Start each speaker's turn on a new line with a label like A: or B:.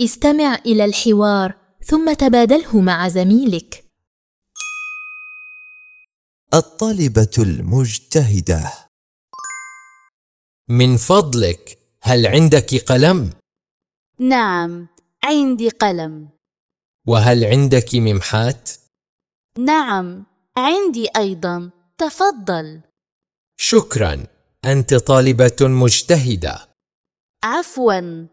A: استمع إلى الحوار ثم تبادله مع زميلك.
B: الطالبة المجتهدة
C: من فضلك هل عندك قلم؟
D: نعم عندي قلم
C: وهل عندك ممحات؟
D: نعم عندي أيضا تفضل
C: شكرا أنت طالبة مجتهدة
D: عفوا